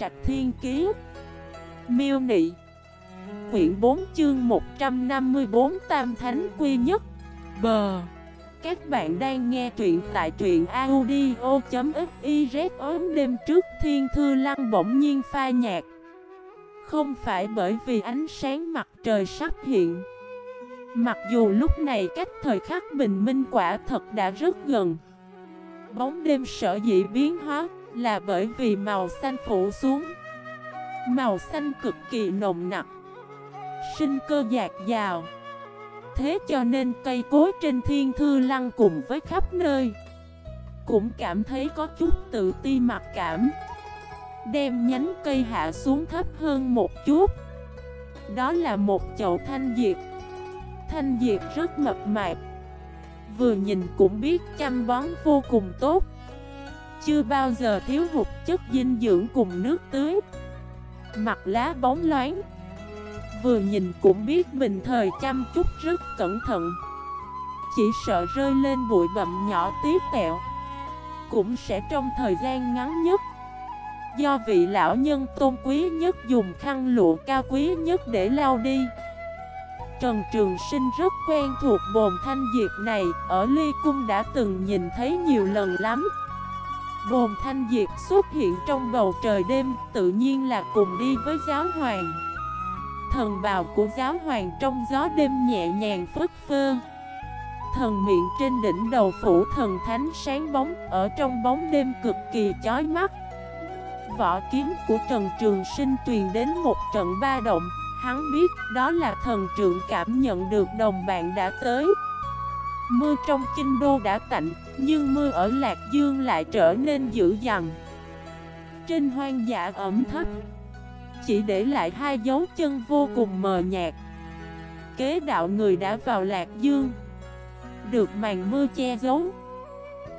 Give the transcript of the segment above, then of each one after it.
Trạch Thiên Kiế Miêu Nị, Quyển 4 chương 154 Tam Thánh Quy Nhất. Bờ. Các bạn đang nghe truyện tại truyện audio.xyz ốm đêm trước Thiên Thư Lăng bỗng nhiên pha nhạt Không phải bởi vì ánh sáng mặt trời sắp hiện. Mặc dù lúc này cách thời khắc bình minh quả thật đã rất gần. Bóng đêm sợ dị biến hóa là bởi vì màu xanh phủ xuống. Màu xanh cực kỳ nồng nặc. Sinh cơ dạt dào. Thế cho nên cây cối trên thiên thư lăng cùng với khắp nơi, Cũng cảm thấy có chút tự ti mặc cảm, Đem nhánh cây hạ xuống thấp hơn một chút. Đó là một chậu thanh diệp Thanh diệp rất mập mạp. Vừa nhìn cũng biết chăm bón vô cùng tốt. Chưa bao giờ thiếu hụt chất dinh dưỡng cùng nước tưới. Mặt lá bóng loáng. Vừa nhìn cũng biết mình thời chăm chút rất cẩn thận. Chỉ sợ rơi lên bụi bậm nhỏ tiếp tẹo. Cũng sẽ trong thời gian ngắn nhất. Do vị lão nhân tôn quý nhất dùng khăn lụa cao quý nhất để lau đi. Trần Trường Sinh rất quen thuộc bồn thanh diệp này, Ở Ly Cung đã từng nhìn thấy nhiều lần lắm. Bồn thanh diệp xuất hiện trong bầu trời đêm, Tự nhiên là cùng đi với giáo hoàng. Thần bào của giáo hoàng trong gió đêm nhẹ nhàng phất phơ. Thần miệng trên đỉnh đầu phủ thần thánh sáng bóng, Ở trong bóng đêm cực kỳ chói mắt. Võ kiếm của Trần Trường Sinh truyền đến một trận ba động, Hắn biết đó là thần trượng cảm nhận được đồng bạn đã tới. Mưa trong kinh đô đã tạnh, Nhưng mưa ở Lạc Dương lại trở nên dữ dằn. Trên hoang dã ẩm thấp, Chỉ để lại hai dấu chân vô cùng mờ nhạt. Kế đạo người đã vào Lạc Dương, Được màn mưa che giấu,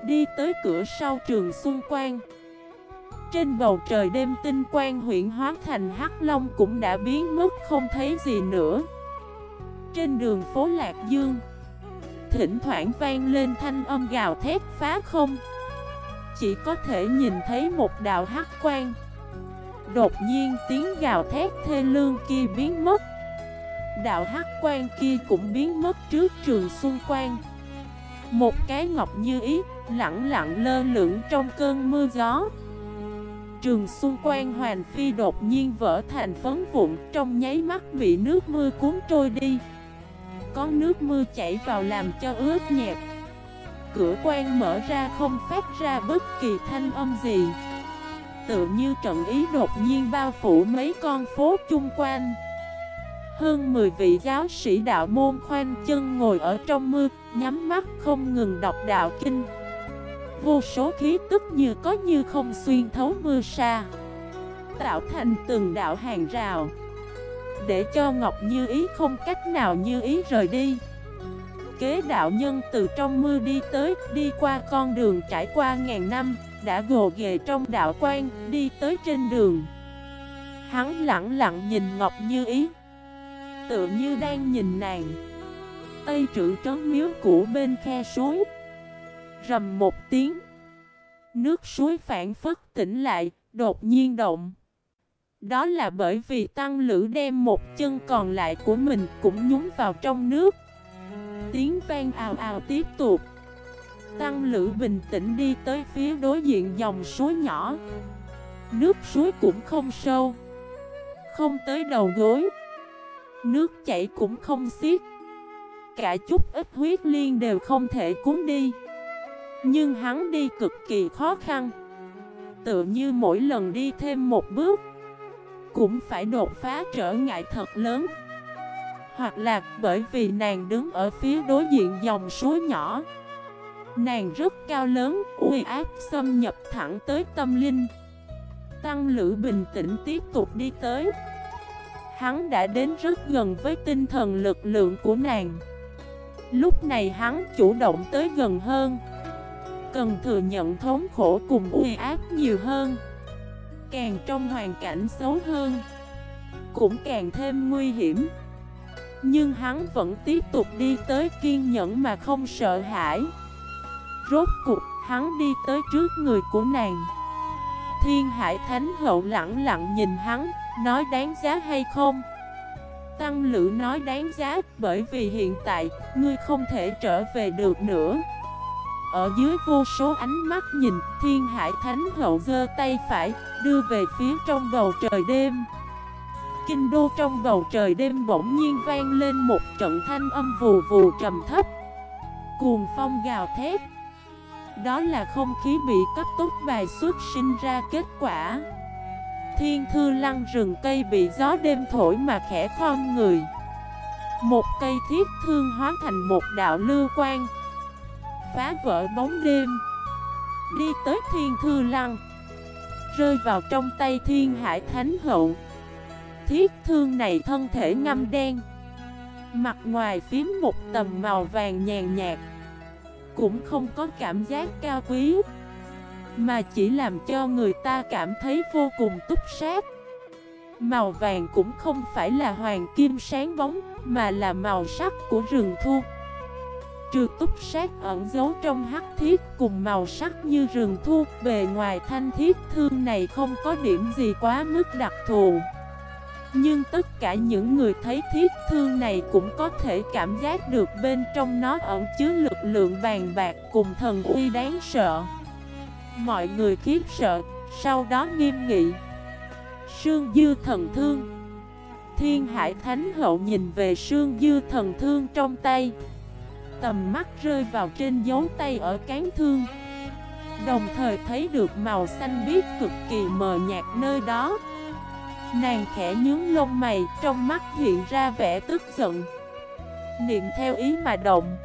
Đi tới cửa sau trường xung quanh. Trên bầu trời đêm tinh quang huyện hóa thành Hắc Long cũng đã biến mất, không thấy gì nữa. Trên đường phố Lạc Dương Thỉnh thoảng vang lên thanh âm gào thét phá không. Chỉ có thể nhìn thấy một đạo hắc quang. Đột nhiên tiếng gào thét thê lương kia biến mất. Đạo hắc quang kia cũng biến mất trước trường xuân quanh Một cái ngọc như ý lặng lặng lơ lửng trong cơn mưa gió. Trường xung quanh hoàn Phi đột nhiên vỡ thành phấn vụn, Trong nháy mắt bị nước mưa cuốn trôi đi. Có nước mưa chảy vào làm cho ướt nhẹp. Cửa quan mở ra không phát ra bất kỳ thanh âm gì. Tự như trận ý đột nhiên bao phủ mấy con phố chung quanh. Hơn 10 vị giáo sĩ đạo môn khoanh chân ngồi ở trong mưa, Nhắm mắt không ngừng đọc đạo kinh. Vô số khí tức như có như không xuyên thấu mưa xa, Tạo thành từng đạo hàng rào. Để cho Ngọc Như Ý không cách nào như ý rời đi. Kế đạo nhân từ trong mưa đi tới Đi qua con đường trải qua ngàn năm Đã gồ ghề trong đạo quan Đi tới trên đường. Hắn lặng lặng nhìn Ngọc Như Ý. Tự như đang nhìn nàng. Tây trữ trấn miếu cũ bên khe suối. Rầm một tiếng. Nước suối phản phất tỉnh lại, đột nhiên động. Đó là bởi vì tăng lữ đem một chân còn lại của mình cũng nhúng vào trong nước. Tiếng vang ào ào tiếp tục. Tăng lữ bình tĩnh đi tới phía đối diện dòng suối nhỏ. Nước suối cũng không sâu, Không tới đầu gối. Nước chảy cũng không xiết. Cả chút ít huyết liên đều không thể cuốn đi. Nhưng hắn đi cực kỳ khó khăn. Tựa như mỗi lần đi thêm một bước cũng phải đột phá trở ngại thật lớn. Hoặc là bởi vì nàng đứng ở phía đối diện dòng suối nhỏ. Nàng rất cao lớn, uy áp xâm nhập thẳng tới tâm linh. Tăng Lữ bình tĩnh tiếp tục đi tới. Hắn đã đến rất gần với tinh thần lực lượng của nàng. Lúc này hắn chủ động tới gần hơn. Cần thừa nhận thống khổ cùng uy áp nhiều hơn. Càng trong hoàn cảnh xấu hơn Cũng càng thêm nguy hiểm Nhưng hắn vẫn tiếp tục đi tới kiên nhẫn mà không sợ hãi Rốt cuộc hắn đi tới trước người của nàng Thiên Hải Thánh Hậu lặng lặng nhìn hắn, nói đáng giá hay không? Tăng Lữ nói đáng giá, bởi vì hiện tại, ngươi không thể trở về được nữa. Ở dưới vô số ánh mắt nhìn, Thiên Hải Thánh Hậu giơ tay phải, đưa về phía trong bầu trời đêm. Kinh đô trong bầu trời đêm bỗng nhiên vang lên một trận thanh âm vù vù trầm thấp. Cuồng phong gào thét. Đó là không khí bị cấp tốc bài xuất sinh ra kết quả Thiên thư lăng rừng cây bị gió đêm thổi mà khẽ khom người Một cây thiết thương hóa thành một đạo lưu quang Phá vỡ bóng đêm. Đi tới thiên thư lăng, Rơi vào trong tay thiên hải thánh hậu. Thiết thương này thân thể ngâm đen, Mặt ngoài phím một tầm màu vàng nhàn nhạt, cũng không có cảm giác cao quý, Mà chỉ làm cho người ta cảm thấy vô cùng túc sát. Màu vàng cũng không phải là hoàng kim sáng bóng, Mà là màu sắc của rừng thu. Trừ túc sát ẩn giấu trong hắc thiết cùng màu sắc như rừng thu Bề ngoài thanh thiết thương này không có điểm gì quá mức đặc thù nhưng tất cả những người thấy thiết thương này cũng có thể cảm giác được bên trong nó ẩn chứa lực lượng bàn bạc cùng thần uy đáng sợ. Mọi người khiếp sợ, sau đó nghiêm nghị. Sương dư thần thương Thiên hải thánh hậu nhìn về sương dư thần thương trong tay Tầm mắt rơi vào trên dấu tay ở cán thương. Đồng thời thấy được màu xanh biếc cực kỳ mờ nhạt nơi đó. Nàng khẽ nhướng lông mày, trong mắt hiện ra vẻ tức giận. Niệm theo ý mà động.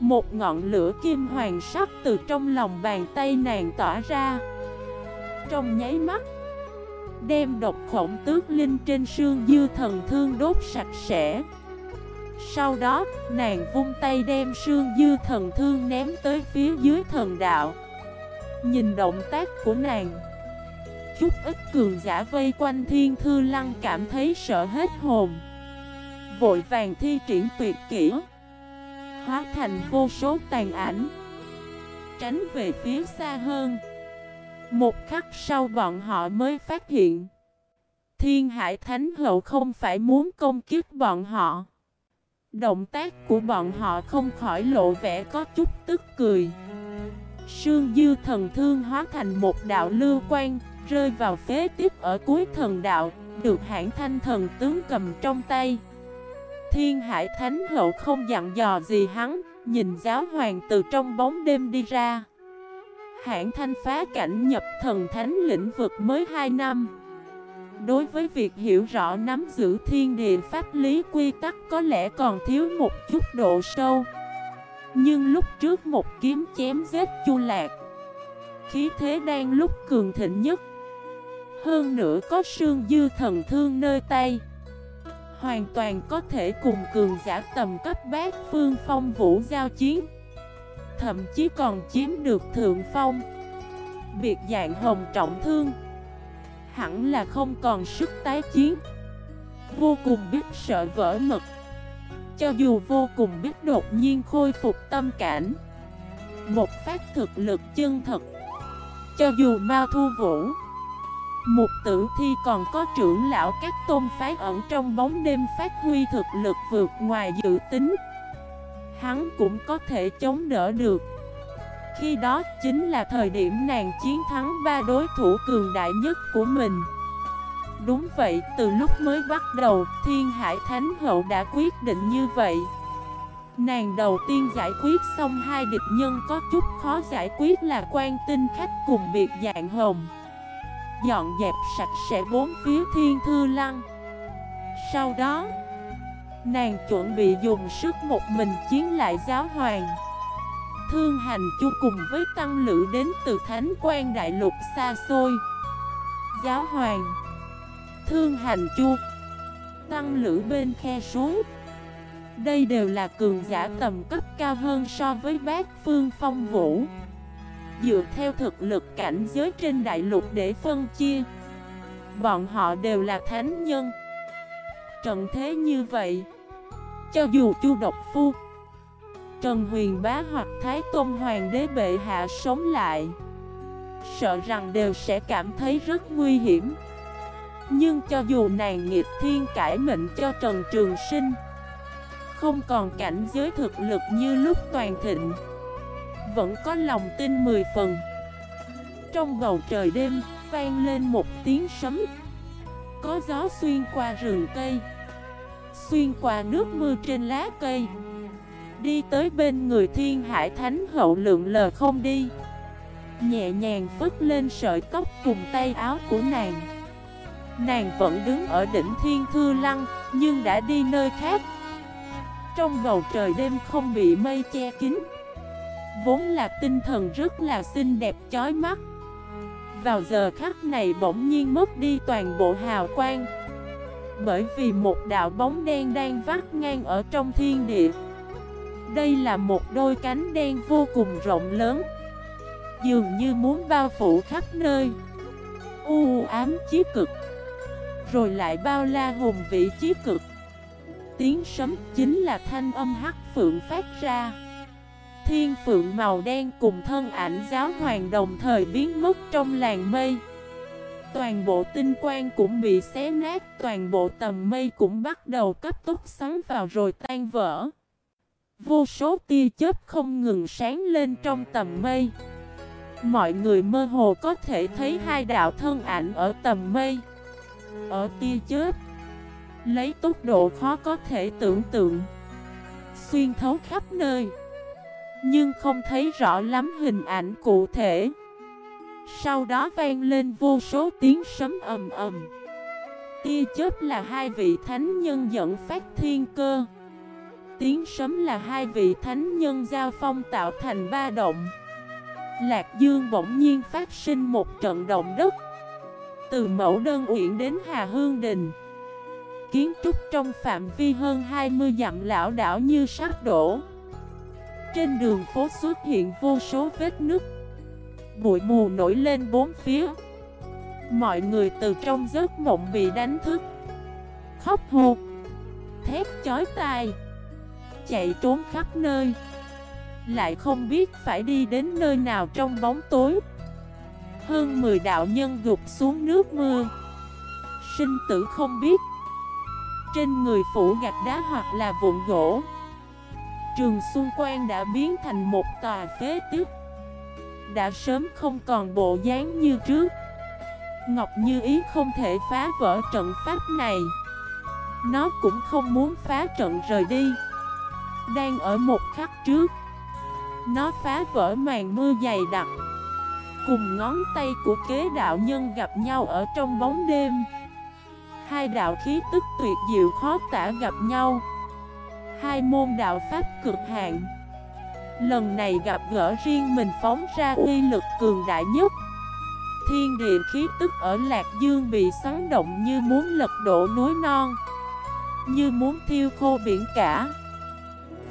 Một ngọn lửa kim hoàng sắc từ trong lòng bàn tay nàng tỏa ra. Trong nháy mắt Đem độc khổng tước linh trên xương dư thần thương đốt sạch sẽ. Sau đó, nàng vung tay đem xương dư thần thương ném tới phía dưới thần đạo. Nhìn động tác của nàng chút ít cường giả vây quanh thiên thư lăng cảm thấy sợ hết hồn. Vội vàng thi triển tuyệt kỹ Hóa thành vô số tàn ảnh Tránh về phía xa hơn. Một khắc sau bọn họ mới phát hiện Thiên hải thánh hậu không phải muốn công kiếp bọn họ. Động tác của bọn họ không khỏi lộ vẻ có chút tức cười. Sương dư thần thương hóa thành một đạo lưu quan Rơi vào phế tiếp ở cuối thần đạo, Được hãng thanh thần tướng cầm trong tay. Thiên hải thánh hậu không dặn dò gì hắn, Nhìn giáo hoàng từ trong bóng đêm đi ra. Hãng thanh phá cảnh nhập thần thánh lĩnh vực mới 2 năm. Đối với việc hiểu rõ nắm giữ thiên địa pháp lý quy tắc có lẽ còn thiếu một chút độ sâu. Nhưng lúc trước một kiếm chém giết chu lạc, Khí thế đang lúc cường thịnh nhất. Hơn nữa có sương dư thần thương nơi tay, Hoàn toàn có thể cùng cường giả tầm cấp bát phương phong vũ giao chiến. Thậm chí còn chiếm được thượng phong. Biệt dạng hồng trọng thương Hẳn là không còn sức tái chiến. Vô cùng biết sợ vỡ mật. Cho dù vô cùng biết đột nhiên khôi phục tâm cảnh. Một phát thực lực chân thật. Cho dù Mao Thu Vũ một tử thi còn có trưởng lão các tôn phái ẩn trong bóng đêm phát huy thực lực vượt ngoài dự tính. Hắn cũng có thể chống đỡ được. Khi đó chính là thời điểm nàng chiến thắng ba đối thủ cường đại nhất của mình. Đúng vậy, từ lúc mới bắt đầu, Thiên Hải Thánh Hậu đã quyết định như vậy. Nàng đầu tiên giải quyết xong hai địch nhân có chút khó giải quyết là quan tinh khách cùng biệt dạng hồng. Dọn dẹp sạch sẽ bốn phía thiên thư lăng. Sau đó Nàng chuẩn bị dùng sức một mình chiến lại giáo hoàng. Thương hành chu cùng với tăng lữ đến từ thánh quan đại lục xa xôi. Giáo hoàng, Thương hành chu, Tăng lữ bên khe suối. Đây đều là cường giả tầm cấp cao hơn so với bác phương phong vũ. Dựa theo thực lực cảnh giới trên đại lục để phân chia, Bọn họ đều là thánh nhân. Trận thế như vậy, Cho dù chu độc phu Trần Huyền Bá hoặc Thái Tôn Hoàng đế bệ hạ sống lại, sợ rằng đều sẽ cảm thấy rất nguy hiểm. Nhưng cho dù nàng nghiệp thiên cải mệnh cho Trần Trường Sinh, Không còn cảnh giới thực lực như lúc toàn thịnh, Vẫn có lòng tin mười phần Trong bầu trời đêm, vang lên một tiếng sấm, Có gió xuyên qua rừng cây, Xuyên qua nước mưa trên lá cây Đi tới bên người thiên hải thánh hậu lượng lờ không đi. Nhẹ nhàng phất lên sợi tóc cùng tay áo của nàng. Nàng vẫn đứng ở đỉnh thiên thư lăng, Nhưng đã đi nơi khác. Trong bầu trời đêm không bị mây che kín. Vốn là tinh thần rất là xinh đẹp chói mắt. Vào giờ khắc này bỗng nhiên mất đi toàn bộ hào quang. Bởi vì một đạo bóng đen đang vắt ngang ở trong thiên địa. Đây là một đôi cánh đen vô cùng rộng lớn. Dường như muốn bao phủ khắp nơi. U ám chí cực. Rồi lại bao la hùng vị chí cực. Tiếng sấm chính là thanh âm hắc phượng phát ra. Thiên phượng màu đen cùng thân ảnh giáo hoàng đồng thời biến mất trong làng mây. Toàn bộ tinh quang cũng bị xé nát, Toàn bộ tầm mây cũng bắt đầu cấp tốc xoắn vào rồi tan vỡ. Vô số tia chớp không ngừng sáng lên trong tầm mây. Mọi người mơ hồ có thể thấy hai đạo thân ảnh ở tầm mây. Ở tia chớp, Lấy tốc độ khó có thể tưởng tượng, Xuyên thấu khắp nơi, Nhưng không thấy rõ lắm hình ảnh cụ thể. Sau đó vang lên vô số tiếng sấm ầm ầm. Tia chớp là hai vị thánh nhân dẫn phát thiên cơ. Tiếng sấm là hai vị thánh nhân giao phong tạo thành ba động. Lạc Dương bỗng nhiên phát sinh một trận động đất. Từ mẫu đơn uyển đến Hà Hương Đình. Kiến trúc trong phạm vi hơn 20 dặm lão đảo như sắp đổ. Trên đường phố xuất hiện vô số vết nứt. Bụi mù nổi lên bốn phía. Mọi người từ trong giấc mộng bị đánh thức. Khóc hụt. Thét chói tai. Chạy trốn khắp nơi. Lại không biết phải đi đến nơi nào trong bóng tối. Hơn 10 đạo nhân gục xuống nước mưa. Sinh tử không biết. Trên người phủ gạch đá hoặc là vụn gỗ. Trường xung quanh đã biến thành một tòa phế tiếc Đã sớm không còn bộ dáng như trước. Ngọc Như Ý không thể phá vỡ trận pháp này. Nó cũng không muốn phá trận rời đi. Đang ở một khắc trước. Nó phá vỡ màn mưa dày đặc. Cùng ngón tay của kế đạo nhân gặp nhau ở trong bóng đêm. Hai đạo khí tức tuyệt diệu khó tả gặp nhau. Hai môn đạo pháp cực hạn. Lần này gặp gỡ riêng mình phóng ra uy lực cường đại nhất. Thiên địa khí tức ở Lạc Dương bị xoắn động như muốn lật đổ núi non, Như muốn thiêu khô biển cả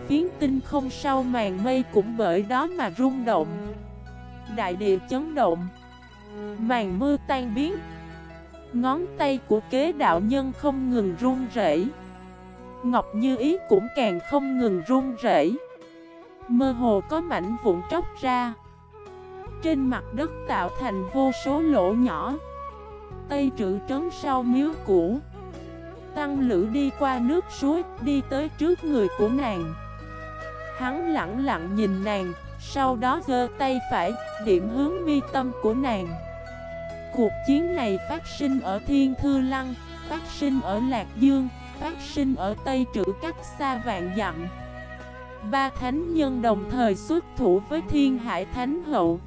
phiến tinh không sau màn mây cũng bởi đó mà rung động. Đại địa chấn động. Màn mưa tan biến. Ngón tay của kế đạo nhân không ngừng run rẩy. Ngọc Như Ý cũng càng không ngừng run rẩy. Mơ hồ có mảnh vụn tróc ra. Trên mặt đất tạo thành vô số lỗ nhỏ. Tây trữ trấn sau miếu cũ. Tăng lữ đi qua nước suối, Đi tới trước người của nàng. Hắn lặng lặng nhìn nàng, sau đó giơ tay phải, điểm hướng mi tâm của nàng. Cuộc chiến này phát sinh ở Thiên Thư Lăng, phát sinh ở Lạc Dương, phát sinh ở Tây Trữ cách xa vạn dặm. Ba thánh nhân đồng thời xuất thủ với Thiên Hải Thánh Hậu.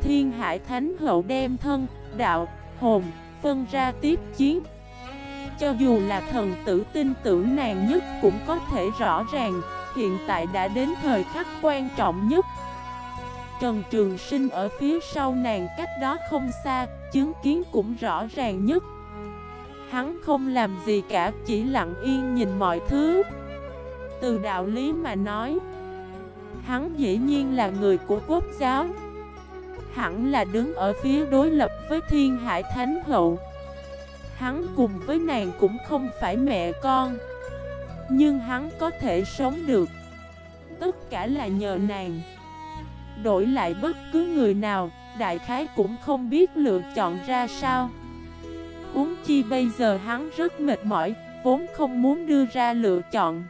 Thiên Hải Thánh Hậu đem thân, đạo, hồn, phân ra tiếp chiến. Cho dù là thần tử tin tưởng nàng nhất cũng có thể rõ ràng hiện tại đã đến thời khắc quan trọng nhất. Trần Trường Sinh ở phía sau nàng cách đó không xa, chứng kiến cũng rõ ràng nhất. Hắn không làm gì cả, chỉ lặng yên nhìn mọi thứ. Từ đạo lý mà nói Hắn dĩ nhiên là người của quốc giáo. Hẳn là đứng ở phía đối lập với Thiên Hải Thánh Hậu. Hắn cùng với nàng cũng không phải mẹ con nhưng hắn có thể sống được Tất cả là nhờ nàng Đổi lại bất cứ người nào đại khái cũng không biết lựa chọn ra sao. Uống chi bây giờ hắn rất mệt mỏi, vốn không muốn đưa ra lựa chọn.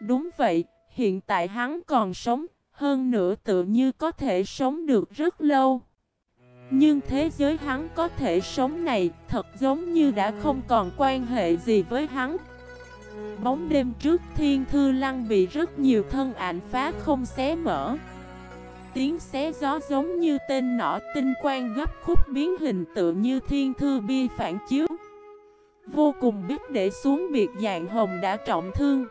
Đúng vậy, hiện tại hắn còn sống, hơn nữa tự như có thể sống được rất lâu. Nhưng thế giới hắn có thể sống này thật giống như đã không còn quan hệ gì với hắn. Bóng đêm trước thiên thư lăng bị rất nhiều thân ảnh phá không xé mở. Tiếng xé gió giống như tên nỏ tinh quang gấp khúc biến hình tự như thiên thư bi phản chiếu. Vô cùng biết để xuống biệt dạng hồng đã trọng thương.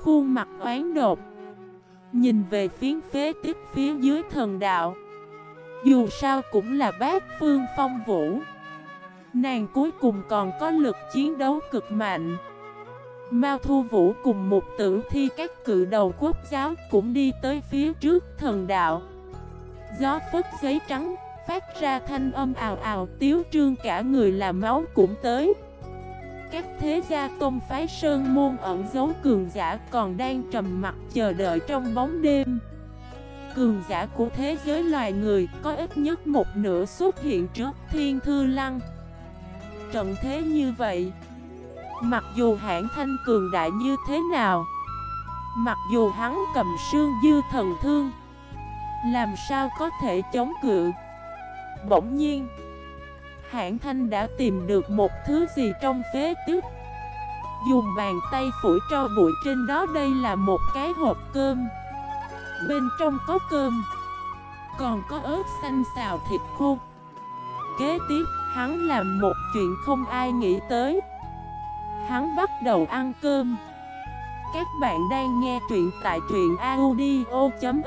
Khuôn mặt oán đột. Nhìn về phiến phế tích phía dưới thần đạo. Dù sao cũng là bác phương phong vũ Nàng cuối cùng còn có lực chiến đấu cực mạnh Mao Thu Vũ cùng một tử thi các cự đầu quốc giáo cũng đi tới phía trước thần đạo. Gió phất giấy trắng, phát ra thanh âm ào ào tiếu trương cả người là máu cũng tới. Các thế gia tôn phái sơn môn ẩn giấu cường giả còn đang trầm mặt chờ đợi trong bóng đêm. Cường giả của thế giới loài người có ít nhất một nửa xuất hiện trước thiên thư lăng. Trận thế như vậy Mặc dù hãng thanh cường đại như thế nào, Mặc dù hắn cầm sương dư thần thương, Làm sao có thể chống cự? Bỗng nhiên, Hãng thanh đã tìm được một thứ gì trong phế tức Dùng bàn tay phủi cho bụi trên đó, đây là một cái hộp cơm. Bên trong có cơm, Còn có ớt xanh xào thịt khô. Kế tiếp, hắn làm một chuyện không ai nghĩ tới. Hắn bắt đầu ăn cơm. Các bạn đang nghe truyện tại truyện audio.fif